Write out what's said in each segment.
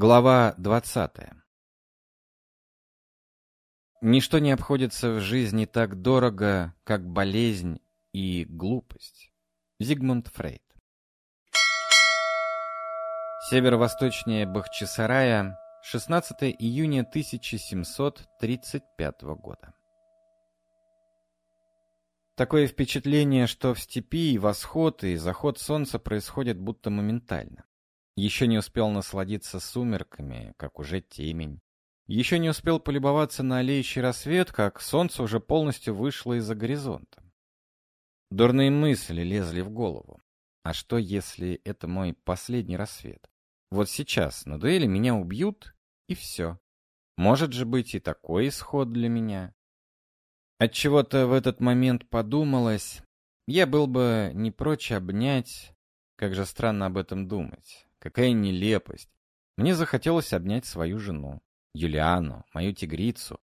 Глава 20. Ничто не обходится в жизни так дорого, как болезнь и глупость. Зигмунд Фрейд. Северо-восточнее Бахчисарая, 16 июня 1735 года. Такое впечатление, что в степи восход и заход солнца происходят будто моментально. Еще не успел насладиться сумерками, как уже темень. Еще не успел полюбоваться на аллеющий рассвет, как солнце уже полностью вышло из-за горизонта. Дурные мысли лезли в голову. А что, если это мой последний рассвет? Вот сейчас на дуэли меня убьют, и все. Может же быть и такой исход для меня. Отчего-то в этот момент подумалось, я был бы не прочь обнять, как же странно об этом думать, Какая нелепость. Мне захотелось обнять свою жену, Юлиану, мою тигрицу.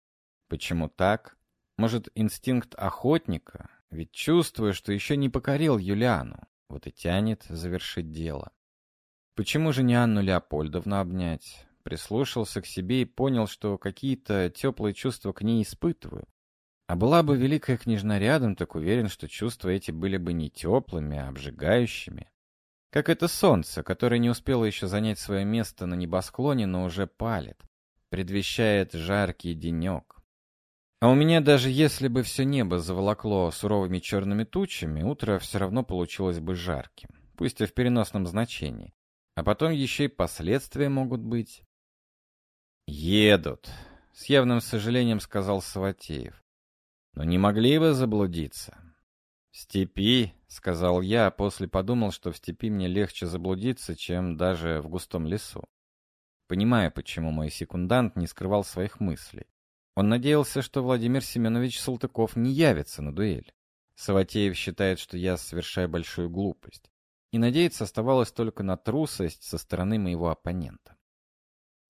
Почему так? Может, инстинкт охотника? Ведь чувствую, что еще не покорил Юлиану. Вот и тянет завершить дело. Почему же не Анну Леопольдовну обнять? Прислушался к себе и понял, что какие-то теплые чувства к ней испытываю. А была бы великая княжна рядом, так уверен, что чувства эти были бы не теплыми, а обжигающими. Как это солнце, которое не успело еще занять свое место на небосклоне, но уже палит. Предвещает жаркий денек. А у меня даже если бы все небо заволокло суровыми черными тучами, утро все равно получилось бы жарким. Пусть и в переносном значении. А потом еще и последствия могут быть. «Едут», — с явным сожалением сказал Саватеев. «Но не могли бы заблудиться. «Степи», — сказал я, а после подумал, что в степи мне легче заблудиться, чем даже в густом лесу. Понимая, почему мой секундант не скрывал своих мыслей. Он надеялся, что Владимир Семенович Салтыков не явится на дуэль. Саватеев считает, что я совершаю большую глупость. И надеяться оставалось только на трусость со стороны моего оппонента.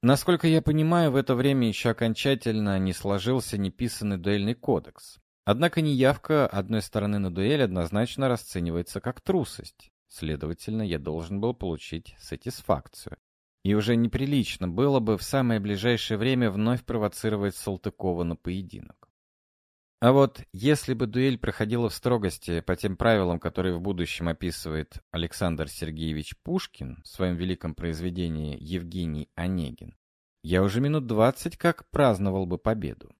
Насколько я понимаю, в это время еще окончательно не сложился неписанный дуэльный кодекс, Однако неявка одной стороны на дуэль однозначно расценивается как трусость. Следовательно, я должен был получить сатисфакцию. И уже неприлично было бы в самое ближайшее время вновь провоцировать Салтыкова на поединок. А вот если бы дуэль проходила в строгости по тем правилам, которые в будущем описывает Александр Сергеевич Пушкин в своем великом произведении «Евгений Онегин», я уже минут двадцать как праздновал бы победу.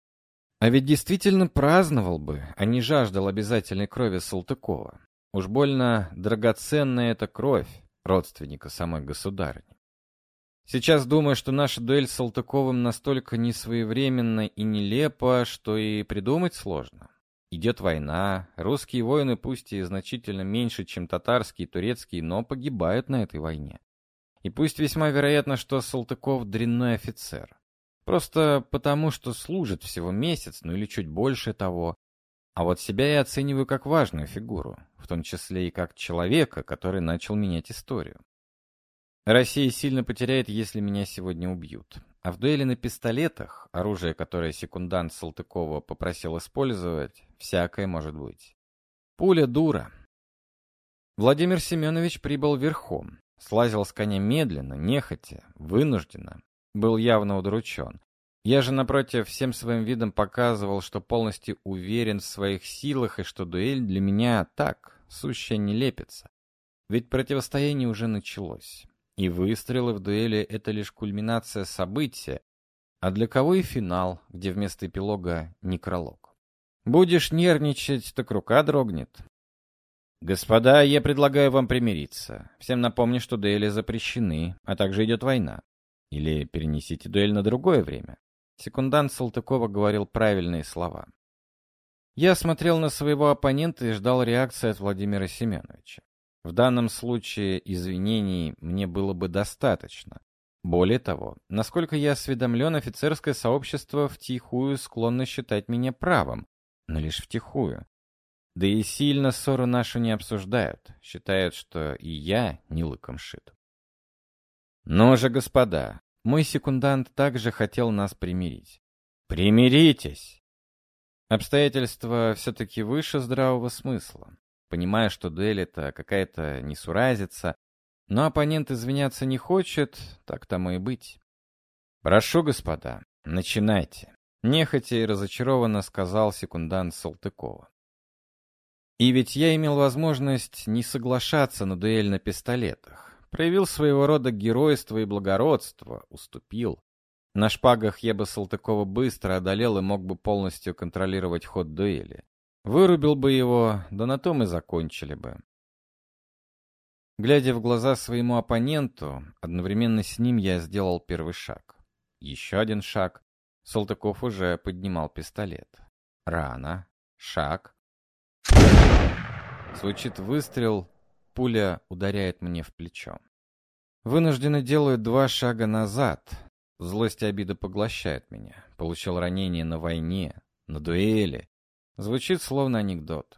А ведь действительно праздновал бы, а не жаждал обязательной крови Салтыкова. Уж больно драгоценная эта кровь родственника самой государыни. Сейчас думаю, что наша дуэль с Салтыковым настолько несвоевременна и нелепа, что и придумать сложно. Идет война, русские воины пусть и значительно меньше, чем татарские и турецкие, но погибают на этой войне. И пусть весьма вероятно, что Салтыков дрянной офицер. Просто потому, что служит всего месяц, ну или чуть больше того. А вот себя я оцениваю как важную фигуру, в том числе и как человека, который начал менять историю. Россия сильно потеряет, если меня сегодня убьют. А в дуэли на пистолетах, оружие, которое секундант Салтыкова попросил использовать, всякое может быть. Пуля дура. Владимир Семенович прибыл верхом, слазил с коня медленно, нехотя, вынужденно, был явно удручен. Я же, напротив, всем своим видом показывал, что полностью уверен в своих силах и что дуэль для меня так, сущая лепится. Ведь противостояние уже началось. И выстрелы в дуэли — это лишь кульминация события, а для кого и финал, где вместо эпилога — некролог. Будешь нервничать, так рука дрогнет. Господа, я предлагаю вам примириться. Всем напомню, что дуэли запрещены, а также идет война. Или перенесите дуэль на другое время. Секундант Салтыкова говорил правильные слова. Я смотрел на своего оппонента и ждал реакции от Владимира Семеновича. В данном случае извинений мне было бы достаточно. Более того, насколько я осведомлен, офицерское сообщество втихую склонно считать меня правым, но лишь втихую. Да и сильно ссору нашу не обсуждают, считают, что и я не лыком шит. «Ну же, господа, мой секундант также хотел нас примирить». «Примиритесь!» Обстоятельства все-таки выше здравого смысла. Понимая, что дуэль — это какая-то несуразица, но оппонент извиняться не хочет, так тому и быть. «Прошу, господа, начинайте», — нехотя и разочарованно сказал секундант Салтыкова. И ведь я имел возможность не соглашаться на дуэль на пистолетах. Проявил своего рода геройство и благородство, уступил. На шпагах я бы Салтыкова быстро одолел и мог бы полностью контролировать ход дуэли. Вырубил бы его, да на том и закончили бы. Глядя в глаза своему оппоненту, одновременно с ним я сделал первый шаг. Еще один шаг. Салтыков уже поднимал пистолет. Рано. Шаг. Звучит выстрел. Пуля ударяет мне в плечо. Вынужденно делаю два шага назад. Злость и обида поглощают меня. Получил ранение на войне, на дуэли. Звучит словно анекдот.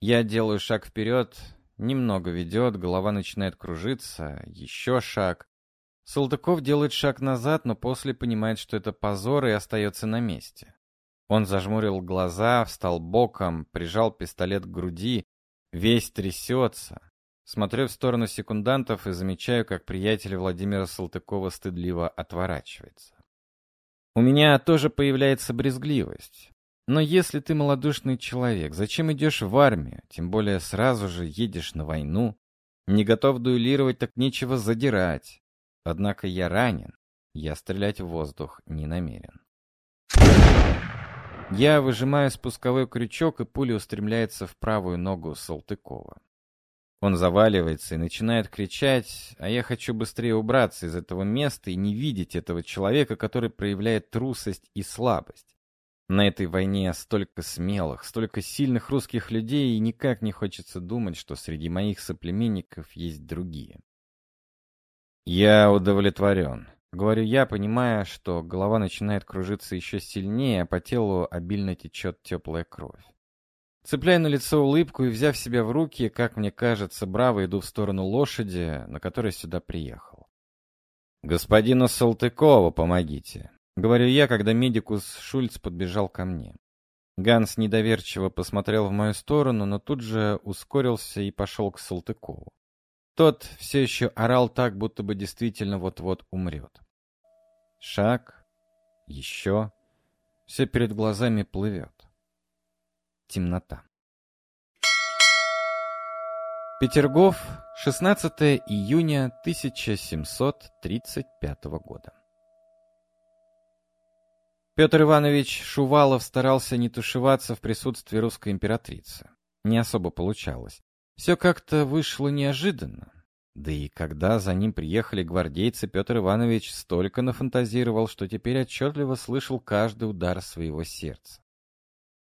Я делаю шаг вперед, немного ведет, голова начинает кружиться, еще шаг. Салтыков делает шаг назад, но после понимает, что это позор и остается на месте. Он зажмурил глаза, встал боком, прижал пистолет к груди, весь трясется. Смотрю в сторону секундантов и замечаю, как приятель Владимира Салтыкова стыдливо отворачивается. У меня тоже появляется брезгливость. Но если ты малодушный человек, зачем идешь в армию, тем более сразу же едешь на войну? Не готов дуэлировать, так нечего задирать. Однако я ранен, я стрелять в воздух не намерен. Я выжимаю спусковой крючок, и пуля устремляется в правую ногу Салтыкова. Он заваливается и начинает кричать, а я хочу быстрее убраться из этого места и не видеть этого человека, который проявляет трусость и слабость. На этой войне столько смелых, столько сильных русских людей, и никак не хочется думать, что среди моих соплеменников есть другие. «Я удовлетворен», — говорю я, понимая, что голова начинает кружиться еще сильнее, а по телу обильно течет теплая кровь. Цепляю на лицо улыбку и, взяв себя в руки, как мне кажется, браво иду в сторону лошади, на которой сюда приехал. «Господину Салтыкову помогите», — говорю я, когда медикус Шульц подбежал ко мне. Ганс недоверчиво посмотрел в мою сторону, но тут же ускорился и пошел к Салтыкову. Тот все еще орал так, будто бы действительно вот-вот умрет. Шаг. Еще. Все перед глазами плывет. Темнота. Петергоф, 16 июня 1735 года. Петр Иванович Шувалов старался не тушеваться в присутствии русской императрицы. Не особо получалось. Все как-то вышло неожиданно. Да и когда за ним приехали гвардейцы, Петр Иванович столько нафантазировал, что теперь отчетливо слышал каждый удар своего сердца.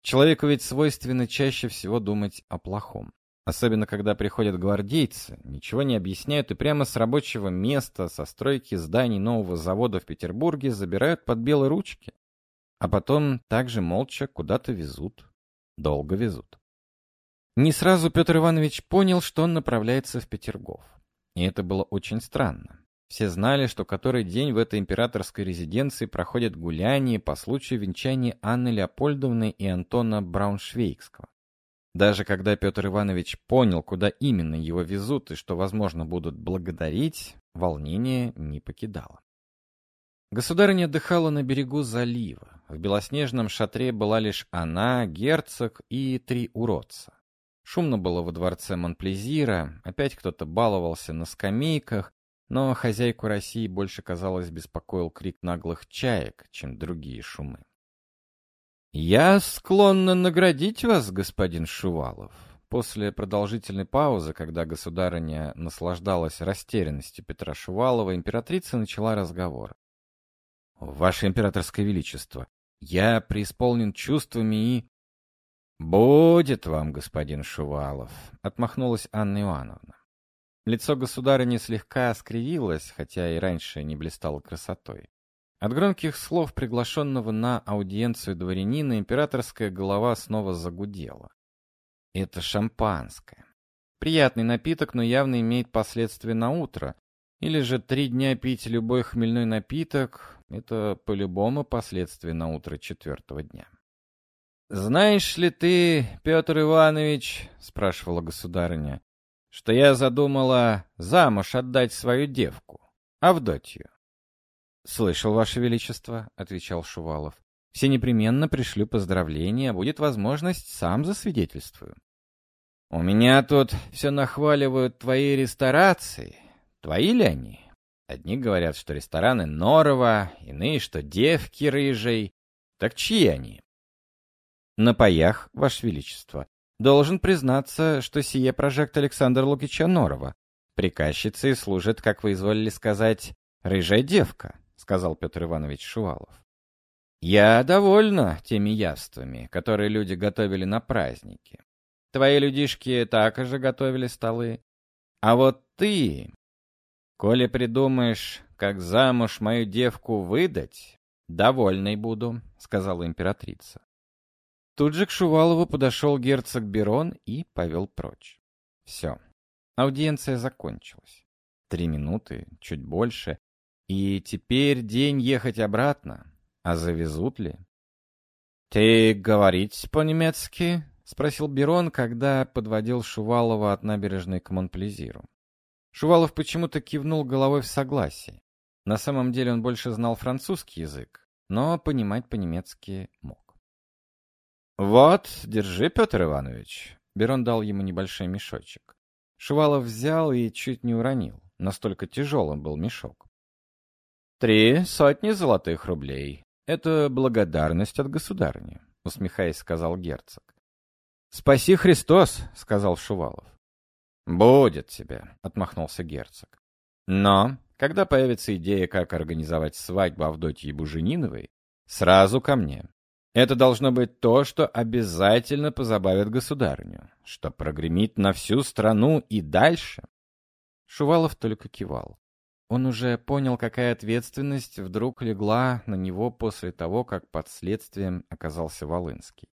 Человеку ведь свойственно чаще всего думать о плохом. Особенно, когда приходят гвардейцы, ничего не объясняют и прямо с рабочего места, со стройки зданий нового завода в Петербурге забирают под белые ручки. А потом также молча куда-то везут. Долго везут. Не сразу Петр Иванович понял, что он направляется в Петергоф. И это было очень странно. Все знали, что который день в этой императорской резиденции проходят гуляния по случаю венчания Анны Леопольдовны и Антона Брауншвейгского. Даже когда Петр Иванович понял, куда именно его везут и что, возможно, будут благодарить, волнение не покидало. Государыня отдыхала на берегу залива. В белоснежном шатре была лишь она, герцог и три уродца. Шумно было во дворце Монплезира, опять кто-то баловался на скамейках, но хозяйку России больше, казалось, беспокоил крик наглых чаек, чем другие шумы. «Я склонна наградить вас, господин Шувалов». После продолжительной паузы, когда государыня наслаждалась растерянностью Петра Шувалова, императрица начала разговор. «Ваше императорское величество, я преисполнен чувствами и...» «Будет вам, господин Шувалов», — отмахнулась Анна Иоанновна. Лицо государыни слегка скривилось, хотя и раньше не блистало красотой. От громких слов приглашенного на аудиенцию дворянина императорская голова снова загудела. Это шампанское. Приятный напиток, но явно имеет последствия на утро. Или же три дня пить любой хмельной напиток — это по-любому последствия на утро четвертого дня. «Знаешь ли ты, Петр Иванович, — спрашивала государыня, — что я задумала замуж отдать свою девку, Авдотью?» «Слышал, Ваше Величество», — отвечал Шувалов. «Все непременно пришлю поздравления, будет возможность, сам засвидетельствую». «У меня тут все нахваливают твои ресторации. Твои ли они?» Одни говорят, что рестораны Норова, иные, что девки рыжей. Так чьи они? На паях, Ваше Величество. Должен признаться, что сие прожект Александра Лукича Норова. Приказчицей служит, как вы изволили сказать, рыжая девка, сказал Петр Иванович Шувалов. Я довольна теми явствами, которые люди готовили на праздники. Твои людишки также готовили столы. А вот ты, коли придумаешь, как замуж мою девку выдать, довольной буду, сказала императрица. Тут же к Шувалову подошел герцог Берон и повел прочь. Все. Аудиенция закончилась. Три минуты, чуть больше. И теперь день ехать обратно. А завезут ли? «Ты говорить по-немецки?» — спросил Берон, когда подводил Шувалова от набережной к Монплезиру. Шувалов почему-то кивнул головой в согласии. На самом деле он больше знал французский язык, но понимать по-немецки мог. «Вот, держи, Петр Иванович». Берон дал ему небольшой мешочек. Шувалов взял и чуть не уронил. Настолько тяжелым был мешок. «Три сотни золотых рублей. Это благодарность от государни», — усмехаясь, сказал герцог. «Спаси Христос», — сказал Шувалов. «Будет тебе», — отмахнулся герцог. «Но, когда появится идея, как организовать свадьбу Авдотьи Бужениновой, сразу ко мне. Это должно быть то, что обязательно позабавит государню, что прогремит на всю страну и дальше. Шувалов только кивал. Он уже понял, какая ответственность вдруг легла на него после того, как под следствием оказался Волынский.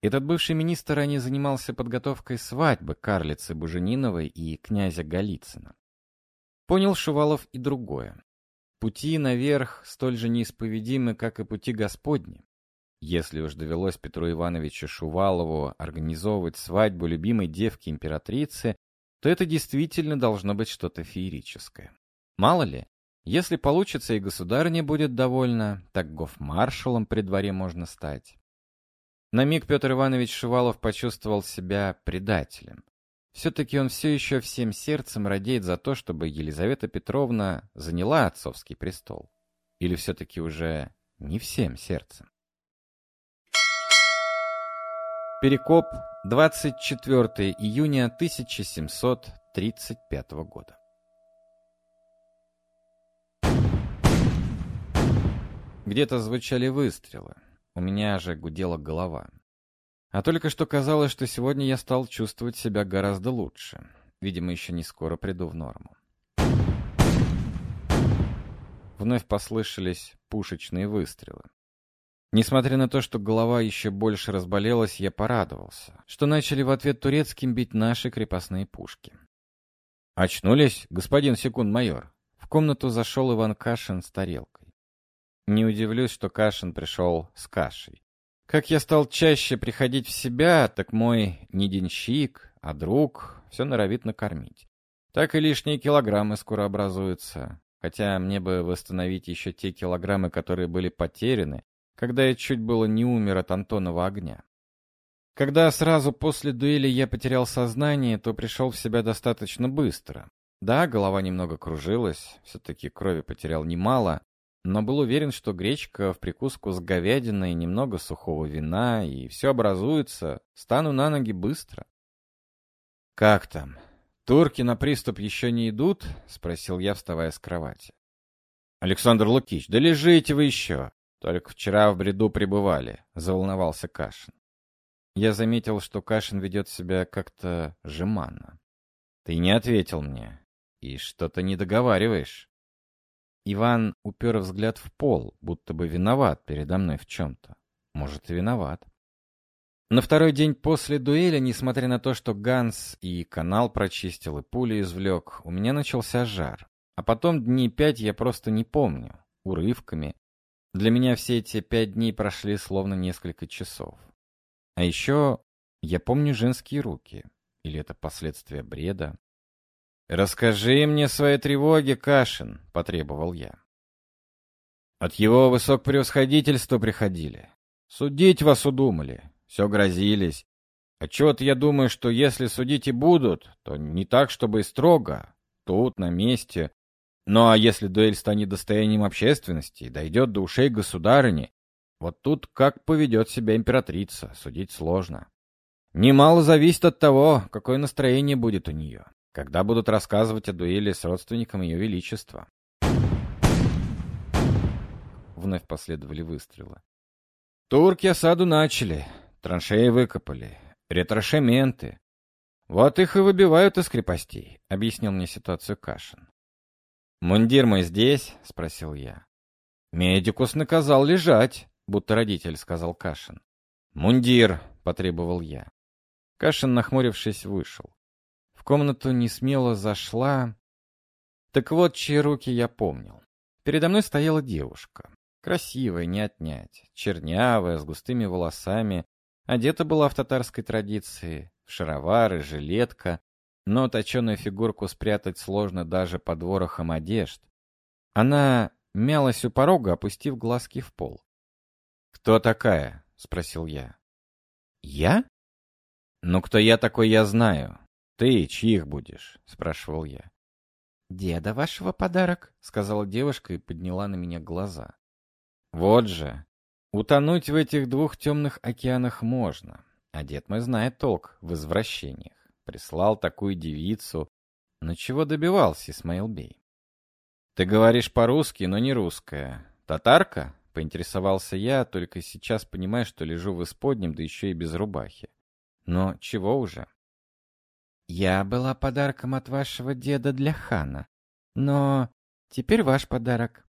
Этот бывший министр ранее занимался подготовкой свадьбы карлицы Бужениновой и князя Голицына. Понял Шувалов и другое. Пути наверх столь же неисповедимы, как и пути Господни. Если уж довелось Петру Ивановичу Шувалову организовывать свадьбу любимой девки императрицы, то это действительно должно быть что-то феерическое. Мало ли, если получится и государыня будет довольна, так гофмаршалом при дворе можно стать. На миг Петр Иванович Шувалов почувствовал себя предателем. Все-таки он все еще всем сердцем радеет за то, чтобы Елизавета Петровна заняла отцовский престол. Или все-таки уже не всем сердцем. Перекоп, 24 июня 1735 года. Где-то звучали выстрелы. У меня же гудела голова. А только что казалось, что сегодня я стал чувствовать себя гораздо лучше. Видимо, еще не скоро приду в норму. Вновь послышались пушечные выстрелы. Несмотря на то, что голова еще больше разболелась, я порадовался, что начали в ответ турецким бить наши крепостные пушки. «Очнулись, господин секунд-майор?» В комнату зашел Иван Кашин с тарелкой. Не удивлюсь, что Кашин пришел с кашей. Как я стал чаще приходить в себя, так мой не денщик, а друг все норовит накормить. Так и лишние килограммы скоро образуются. Хотя мне бы восстановить еще те килограммы, которые были потеряны, когда я чуть было не умер от Антонова огня. Когда сразу после дуэли я потерял сознание, то пришел в себя достаточно быстро. Да, голова немного кружилась, все-таки крови потерял немало, но был уверен, что гречка в прикуску с говядиной, немного сухого вина, и все образуется, стану на ноги быстро. «Как там? Турки на приступ еще не идут?» — спросил я, вставая с кровати. «Александр Лукич, да лежите вы еще!» Только вчера в бреду пребывали, заволновался Кашин. Я заметил, что Кашин ведет себя как-то жеманно. Ты не ответил мне. И что-то не договариваешь. Иван упер взгляд в пол, будто бы виноват передо мной в чем-то. Может, и виноват. На второй день после дуэли, несмотря на то, что Ганс и канал прочистил, и пули извлек, у меня начался жар. А потом дней пять я просто не помню, урывками, для меня все эти пять дней прошли словно несколько часов. А еще я помню женские руки. Или это последствия бреда? «Расскажи мне свои тревоги, Кашин», — потребовал я. От его высокопревосходительства приходили. Судить вас удумали, все грозились. Отчет я думаю, что если судить и будут, то не так, чтобы и строго, тут, на месте. Ну а если дуэль станет достоянием общественности и дойдет до ушей государыни, вот тут как поведет себя императрица, судить сложно. Немало зависит от того, какое настроение будет у нее, когда будут рассказывать о дуэли с родственником ее величества. Вновь последовали выстрелы. Турки осаду начали, траншеи выкопали, ретраншементы. Вот их и выбивают из крепостей, объяснил мне ситуацию Кашин. «Мундир мой здесь?» — спросил я. «Медикус наказал лежать», — будто родитель сказал Кашин. «Мундир», — потребовал я. Кашин, нахмурившись, вышел. В комнату несмело зашла... Так вот, чьи руки я помнил. Передо мной стояла девушка. Красивая, не отнять. Чернявая, с густыми волосами. Одета была в татарской традиции. Шаровары, жилетка, но точеную фигурку спрятать сложно даже под ворохом одежд. Она мялась у порога, опустив глазки в пол. «Кто такая?» — спросил я. «Я?» «Ну, кто я такой, я знаю. Ты чьих будешь?» — спрашивал я. «Деда вашего подарок», — сказала девушка и подняла на меня глаза. «Вот же. Утонуть в этих двух темных океанах можно, а дед мой знает толк в извращениях прислал такую девицу. Но чего добивался Исмаил Бей? «Ты говоришь по-русски, но не русская. Татарка?» — поинтересовался я, только сейчас понимая, что лежу в исподнем, да еще и без рубахи. «Но чего уже?» «Я была подарком от вашего деда для хана. Но теперь ваш подарок.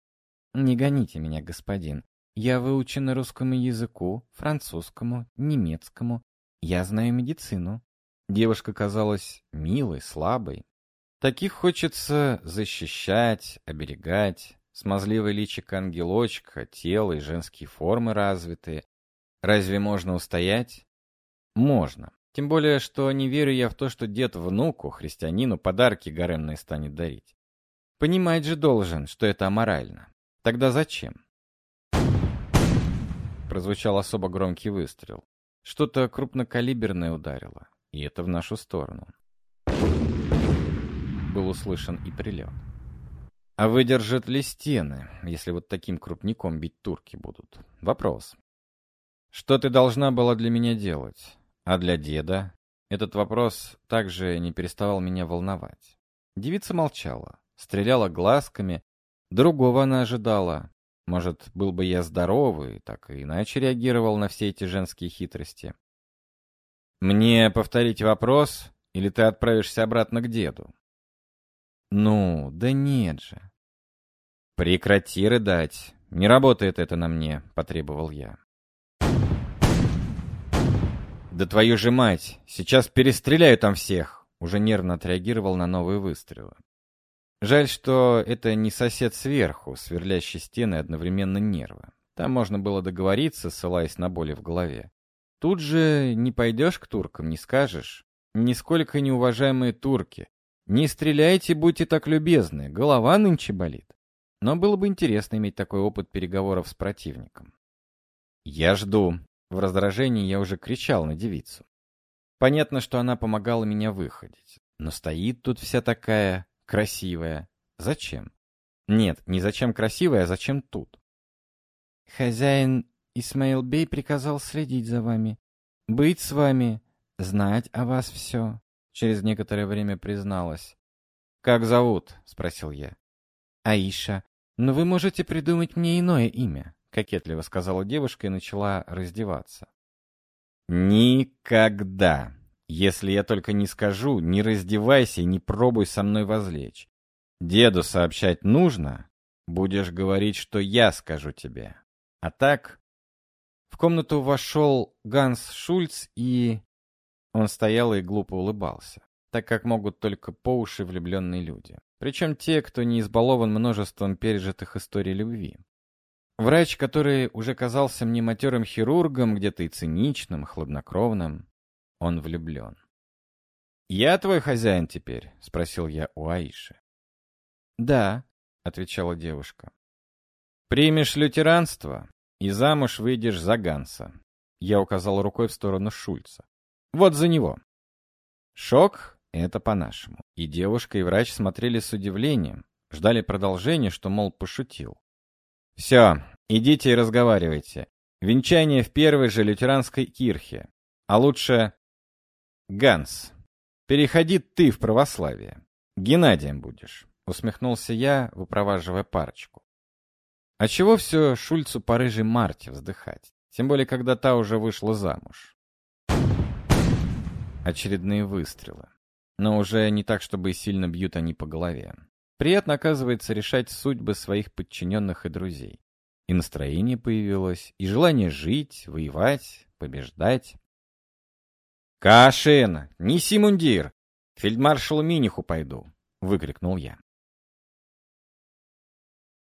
Не гоните меня, господин. Я выучена русскому языку, французскому, немецкому. Я знаю медицину. Девушка казалась милой, слабой. Таких хочется защищать, оберегать. Смазливый личик ангелочка, тело и женские формы развитые. Разве можно устоять? Можно. Тем более, что не верю я в то, что дед внуку, христианину, подарки гаремные станет дарить. Понимать же должен, что это аморально. Тогда зачем? Прозвучал особо громкий выстрел. Что-то крупнокалиберное ударило и это в нашу сторону. Был услышан и прилет. А выдержат ли стены, если вот таким крупником бить турки будут? Вопрос. Что ты должна была для меня делать? А для деда? Этот вопрос также не переставал меня волновать. Девица молчала, стреляла глазками. Другого она ожидала. Может, был бы я здоровый, так и иначе реагировал на все эти женские хитрости. «Мне повторить вопрос, или ты отправишься обратно к деду?» «Ну, да нет же». «Прекрати рыдать. Не работает это на мне», — потребовал я. «Да твою же мать! Сейчас перестреляю там всех!» Уже нервно отреагировал на новые выстрелы. Жаль, что это не сосед сверху, сверлящий стены одновременно нервы. Там можно было договориться, ссылаясь на боли в голове. Тут же не пойдешь к туркам, не скажешь. Нисколько неуважаемые турки. Не стреляйте, будьте так любезны, голова нынче болит. Но было бы интересно иметь такой опыт переговоров с противником. Я жду. В раздражении я уже кричал на девицу. Понятно, что она помогала меня выходить. Но стоит тут вся такая красивая. Зачем? Нет, не зачем красивая, а зачем тут? Хозяин Исмаил Бей приказал следить за вами, быть с вами, знать о вас все. Через некоторое время призналась. «Как зовут?» — спросил я. «Аиша. Но вы можете придумать мне иное имя», — кокетливо сказала девушка и начала раздеваться. «Никогда! Если я только не скажу, не раздевайся и не пробуй со мной возлечь. Деду сообщать нужно, будешь говорить, что я скажу тебе. А так в комнату вошел Ганс Шульц и... Он стоял и глупо улыбался, так как могут только по уши влюбленные люди. Причем те, кто не избалован множеством пережитых историй любви. Врач, который уже казался мне матерым хирургом, где-то и циничным, хладнокровным, он влюблен. «Я твой хозяин теперь?» — спросил я у Аиши. «Да», — отвечала девушка. Примешь лютеранство и замуж выйдешь за Ганса. Я указал рукой в сторону Шульца. Вот за него. Шок — это по-нашему. И девушка, и врач смотрели с удивлением, ждали продолжения, что, мол, пошутил. Все, идите и разговаривайте. Венчание в первой же лютеранской кирхе. А лучше... Ганс, переходи ты в православие. Геннадием будешь, усмехнулся я, выпроваживая парочку. А чего все Шульцу по рыжей Марте вздыхать? Тем более, когда та уже вышла замуж. Очередные выстрелы. Но уже не так, чтобы сильно бьют они по голове. Приятно, оказывается, решать судьбы своих подчиненных и друзей. И настроение появилось, и желание жить, воевать, побеждать. «Кашин, неси мундир! Фельдмаршалу Миниху пойду!» — выкрикнул я.